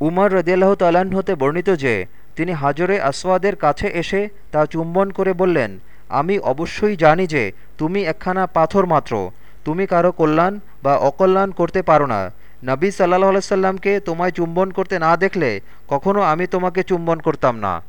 উমর রদিয়াল্লাহ তালান হতে বর্ণিত যে, তিনি হাজরে আসওয়াদের কাছে এসে তা চুম্বন করে বললেন, আমি অবশ্যই জানি যে, তুমি একখানা পাথর মাত্র। তুমি কারও কল্যাণ বা অকল্যাণ করতে পারো না। নবী সাল্লাহ আলাইসাল্লামকে তোমায় চুম্বন করতে না দেখলে কখনও আমি তোমাকে চুম্বন করতাম না।